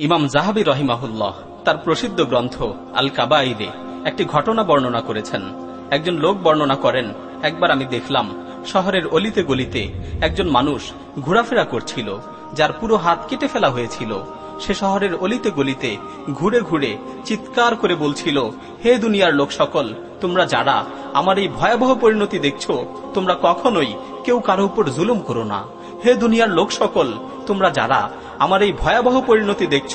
ইমাম জাহাবি রহিমাহুল্লাহ, তার প্রসিদ্ধ গ্রন্থ আল কাবাইদে একটি ঘটনা বর্ণনা করেছেন। একজন লোক বর্ণনা করেন, একবার আমি দেখলাম, শহরের অলিতে গলিতে একজন মানুষ ঘোরাফেরা করছিল, যার পুরো হাত কেটে ফেলা হয়েছিল। সে শহরের অলিতে গলিতে ঘুরে ঘুরে চিৎকার করে বলছিল, হে দুনিয়ার লোক সকল, তোমরা যারা আমার এই ভয়াবহ পরিণতি দেখছ, তোমরা কখনোই কেউ কারও উপর জুলুম করো না। হে দুনিয়ার লোক সকল, তোমরা যারা আমার এই ভয়াবহ পরিণতি দেখছ,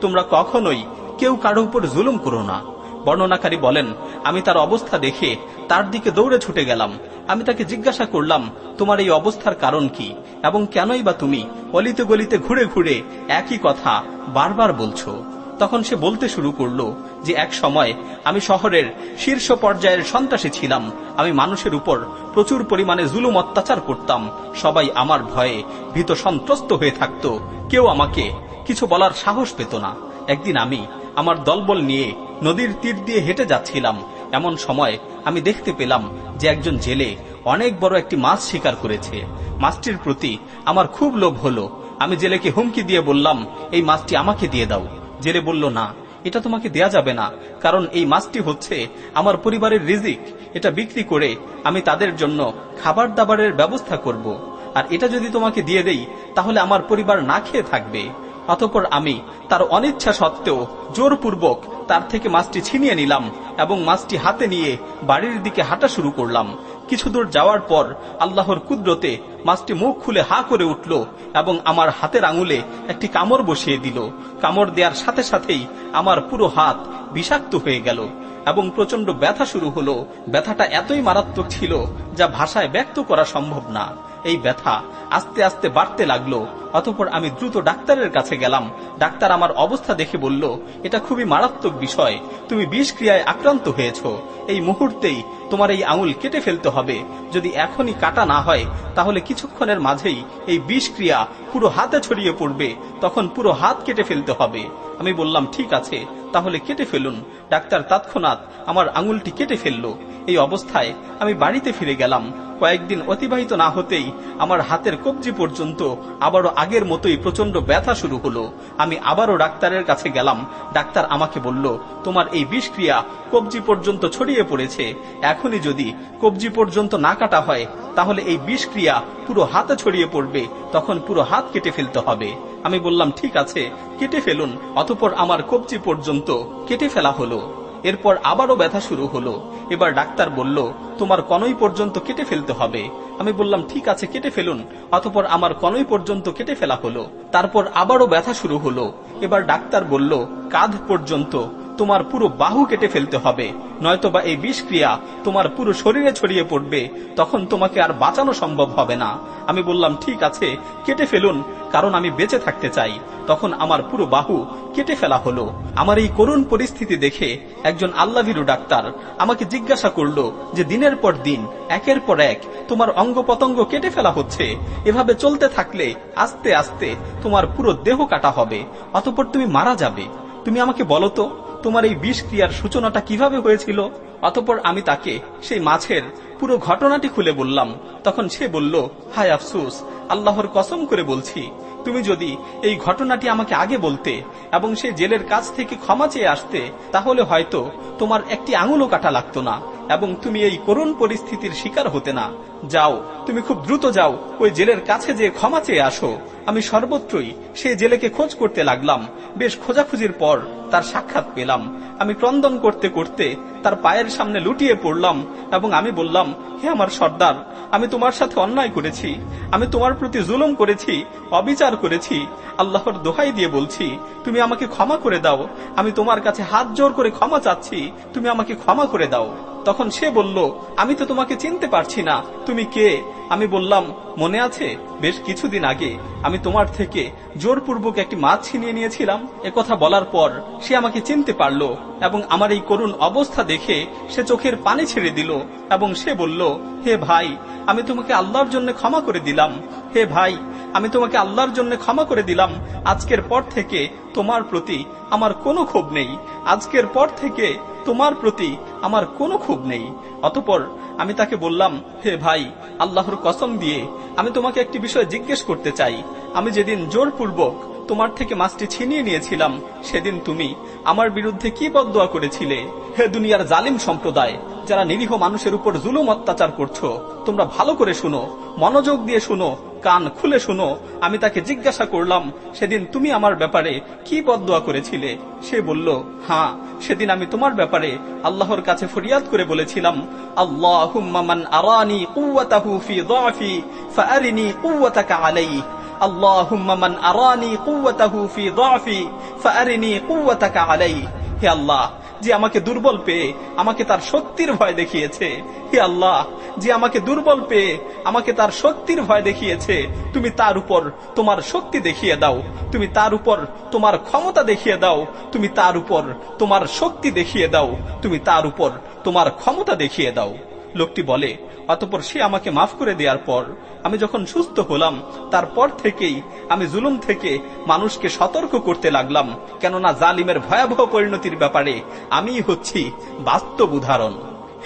তোমরা কখনোই কেউ কারও উপর জুলুম করো না। বর্ণনাকারী বলেন, আমি তার অবস্থা দেখে তার দিকে দৌড়ে ছুটে গেলাম। আমি তাকে জিজ্ঞাসা করলাম, তোমার এই অবস্থার কারণ কি? এবং কেনই বা তুমি অলিতে গলিতে ঘুরে ঘুরে একই কথা বারবার বলছো? তখন সে বলতে শুরু করল যে, এক সময় আমি শহরের শীর্ষ পর্যায়ের সন্ত্রাসী ছিলাম। আমি মানুষের উপর প্রচুর পরিমাণে জুলুম অত্যাচার করতাম। সবাই আমার ভয়ে ভীত সন্ত্রস্ত হয়ে থাকত। কেউ আমাকে কিছু বলার সাহস পেত না। একদিন আমি আমার দলবল নিয়ে নদীর তীর দিয়ে হেঁটে যাচ্ছিলাম। এমন সময় আমি দেখতে পেলাম যে একজন জেলে অনেক বড় একটি মাছ শিকার করেছে। মাছটির প্রতি আমার খুব লোভ হলো। আমি জেলেকে হুমকি দিয়ে বললাম, এই মাছটি আমাকে দিয়ে দাও। জেলে বলল, না, এটা তোমাকে দেয়া যাবে না, কারণ এই মাছটি হচ্ছে আমার পরিবারের রিজিক। এটা বিক্রি করে আমি তাদের জন্য খাবার দাবারের ব্যবস্থা করব। আর এটা যদি তোমাকে দিয়ে দেই, তাহলে আমার পরিবার না খেয়ে থাকবে। অতপর আমি তার অনিচ্ছা সত্ত্বেও জোরপূর্বক তার থেকে মাছটি ছিনিয়ে নিলাম এবং মাছটি হাতে নিয়ে বাড়ির দিকে হাঁটা শুরু করলাম। কিছু দূর যাওয়ার পর আল্লাহর কুদরতে মাছটি মুখ খুলে হা করে উঠল এবং আমার হাতের আঙুলে একটি কামড় বসিয়ে দিল। কামড় দেওয়ার সাথে সাথেই আমার পুরো হাত বিষাক্ত হয়ে গেল এবং প্রচণ্ড ব্যথা শুরু হলো। ব্যথাটা এতই মারাত্মক ছিল যা ভাষায় ব্যক্ত করা সম্ভব না। এই ব্যথা আস্তে আস্তে বাড়তে লাগল। অতপর আমি দ্রুত ডাক্তারের কাছে গেলাম। ডাক্তার আমার অবস্থা দেখে বলল, এটা খুবই মারাত্মক বিষয়। তুমি বিষ ক্রিয়ায় আক্রান্ত হয়েছ। এই মুহূর্তেই তোমার এই আঙুল কেটে ফেলতে হবে। যদি এখনই কাটা না হয়, তাহলে কিছুক্ষণের মাঝেই এই বিষ ক্রিয়া পুরো হাতে ছড়িয়ে পড়বে। তখন পুরো হাত কেটে ফেলতে হবে। আমি বললাম, ঠিক আছে, তাহলে কেটে ফেলুন। ডাক্তার তৎক্ষণাৎ আমার আঙুলটি কেটে ফেলল। এই অবস্থায় আমি বাড়িতে ফিরে গেলাম। কয়েকদিন অতিবাহিত না হতেই আমার হাতের কবজি পর্যন্ত আবারও আগের মতোই প্রচণ্ড ব্যথা শুরু হলো। আমি আবারও ডাক্তারের কাছে গেলাম। ডাক্তার আমাকে বলল, তোমার এই বিষক্রিয়া কবজি পর্যন্ত ছড়িয়ে পড়েছে। এখনই যদি কবজি পর্যন্ত না কাটা হয়, তাহলে এই বিষক্রিয়া পুরো হাতে ছড়িয়ে পড়বে। তখন পুরো হাত কেটে ফেলতে হবে। আমি বললাম, ঠিক আছে, কেটে ফেলুন। অতপর আমার কবজি পর্যন্ত কেটে ফেলা হলো। এরপর আবারও ব্যথা শুরু হলো। এবার ডাক্তার বলল, তোমার কনই পর্যন্ত কেটে ফেলতে হবে। আমি বললাম, ঠিক আছে, কেটে ফেলুন। অতপর আমার কনই পর্যন্ত কেটে ফেলা হলো। তারপর আবারও ব্যথা শুরু হলো। এবার ডাক্তার বলল, কাঁধ পর্যন্ত তোমার পুরো বাহু কেটে ফেলতে হবে। নয়তোবা এই বিষক্রিয়া তোমার পুরো শরীরে ছড়িয়ে পড়বে। তখন তোমাকে আর বাঁচানো সম্ভব হবে না। আমি বললাম, ঠিক আছে, কেটে ফেলুন, কারণ আমি বেঁচে থাকতে চাই। তখন আমার পুরো বাহু কেটে ফেলা হলো। আমার এই করুণ পরিস্থিতি দেখে একজন আল্লাভিরু ডাক্তার আমাকে জিজ্ঞাসা করল যে, দিনের পর দিন, একের পর এক, তোমার অঙ্গ পতঙ্গ কেটে ফেলা হচ্ছে। এভাবে চলতে থাকলে আস্তে আস্তে তোমার পুরো দেহ কাটা হবে। অতপর তুমি মারা যাবে। তুমি আমাকে বলো তো। তোমার এই বিষ ক্রিয়ার সূচনাটা কীভাবে হয়েছিল? অতপর আমি তাকে সেই মাছের পুরো ঘটনাটি খুলে বললাম। তখন সে বলল, হায় আফসুস, আল্লাহর কসম করে বলছি, তুমি যদি এই ঘটনাটি আমাকে আগে বলতে এবং সে জেলের কাছ থেকে ক্ষমা চেয়ে আসতে, তাহলে হয়তো তোমার একটি আঙুলও কাটা লাগতো না। এবং তুমি এই করুণ পরিস্থিতির শিকার হতে না। যাও, তুমি খুব দ্রুত যাও, ওই জেলের কাছে যে ক্ষমা চেয়ে আসো। আমি সর্বত্রই সেই জেলেকে খোঁজ করতে লাগলাম। বেশ খোঁজাখুঁজির পর তার সাক্ষাৎ পেলাম। আমি ক্রন্দন করতে করতে তার পায়ের সামনে লুটিয়ে পড়লাম এবং আমি বললাম, হে আমার সর্দার, আমি তোমার সাথে অন্যায় করেছি। আমি তোমার প্রতি জুলুম করেছি, অবিচার করেছি। আল্লাহর দোহাই দিয়ে বলছি, তুমি আমাকে ক্ষমা করে দাও। আমি তোমার কাছে হাত জোর করে ক্ষমা চাচ্ছি। তুমি আমাকে ক্ষমা করে দাও। তখন সে বলল, আমি তো তোমাকে চিনতে পারছি না। তুমি কে? আমি বললাম, মনে আছে? বেশ কিছুদিন আগে আমি তোমার থেকে জোরপূর্বক একটি মাছ ছিনিয়ে নিয়েছিলাম। কথা বলার পর সে আমাকে চিনতে পারল এবং আমার এই করুণ অবস্থা দেখে সে চোখের পানি ছেড়ে দিল এবং সে বলল, হে ভাই, আমি তোমাকে আল্লাহর জন্য ক্ষমা করে দিলাম। হে ভাই আমি তোমাকে আল্লাহর জন্য ক্ষমা করে দিলাম। আজকের পর থেকে তোমার প্রতি আমার কোনো ক্ষোভ নেই। আজকের পর থেকে তোমার প্রতি আমার কোনো ক্ষোভ নেই। অতপর আমি তাকে বললাম, হে ভাই, আল্লাহর কসম দিয়ে আমি তোমাকে একটি বিষয় জিজ্ঞেস করতে চাই। আমি যেদিন জোরপূর্বক তোমার থেকে মাছটি ছিনিয়ে নিয়েছিলাম, সেদিন তুমি আমার বিরুদ্ধে কি বদোয়া করেছিলে? হে দুনিয়ার জালিম সম্প্রদায়, যারা নিরীহ মানুষের উপর জুলুম অত্যাচার করছ, তোমরা ভালো করে শুনো, মনোযোগ দিয়ে শুনো কান খুলে শুনো, আমি তাকে জিজ্ঞাসা করলাম, সেদিন তুমি আমার ব্যাপারে কি বদুয়া করেছিলে? সে বলল হ্যাঁ সেদিন আমি তোমার ব্যাপারে আল্লাহর কাছে ফরিয়াদ করে বলেছিলাম আল্লাহুম্মান আরানি কুওয়াতাহু ফি দাফি ফারিনি কুওয়াতাকা আলাইহি আল্লাহুম্মান আরানি কুওয়াতাহু ফি দাফি ফারিনি কুওয়াতাকা আলাইহি, হে আল্লাহ যে আমাকে দুর্বল পেয়ে আমাকে তার শক্তির ভয় দেখিয়েছে। হে আল্লাহ, যে আমাকে দুর্বল পেয়ে আমাকে তার শক্তির ভয় দেখিয়েছে, তুমি তার উপর তোমার শক্তি দেখিয়ে দাও, তুমি তার উপর তোমার ক্ষমতা দেখিয়ে দাও, তুমি তার উপর তোমার শক্তি দেখিয়ে দাও, তুমি তার উপর তোমার ক্ষমতা দেখিয়ে দাও। লোকটি বলে, অতপর সে আমাকে মাফ করে দেওয়ার পর আমি যখন সুস্থ হলাম, তারপর থেকেই আমি জুলুম থেকে মানুষকে সতর্ক করতে লাগলাম। কেননা জালিমের ভয়াবহ পরিণতির ব্যাপারে আমি হচ্ছি বাস্তব উদাহরণ।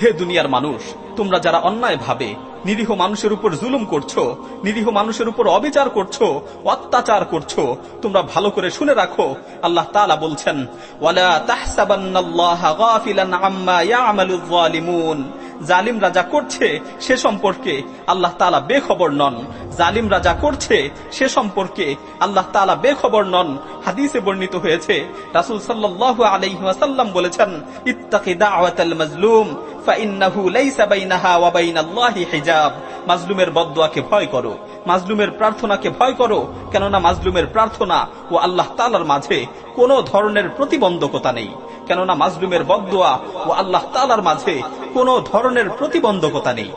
হে দুনিয়ার মানুষ, তোমরা যারা অন্যায় ভাবে, নিরীহ মানুষের উপর জুলুম করছ, নিরীহ মানুষের উপর অবিচার করছ, অত্যাচার করছ, তোমরা ভালো করে শুনে রাখো। আল্লাহ তাআলা বলছেন, ওয়ালা তাহসাবান্নাল্লাহা গাফিলান আম্মা ইয়ামালুয যালিমুন জালিম রাজা করছে সে সম্পর্কে আল্লাহ তালা বেখবর নন। জালিম রাজা করছে সে সম্পর্কে আল্লাহ তালা বেখবর নন। হাদিসে বর্ণিত হয়েছে, রাসুল সাল্লাহ আলাইহাসাল্লাম বলেছেন, ইত্তাকি দাওয়াতাল মাজলুম মাজলুমের ভয় করো, মাজলুমের প্রার্থনাকে ভয় করো, কেননা মাজলুমের প্রার্থনা ও আল্লাহ তালার মাঝে কোনো ধরনের প্রতিবন্ধকতা নেই। কেননা মাজলুমের বদুয়া ও আল্লাহ তালার মাঝে কোনো ধরনের প্রতিবন্ধকতা নেই।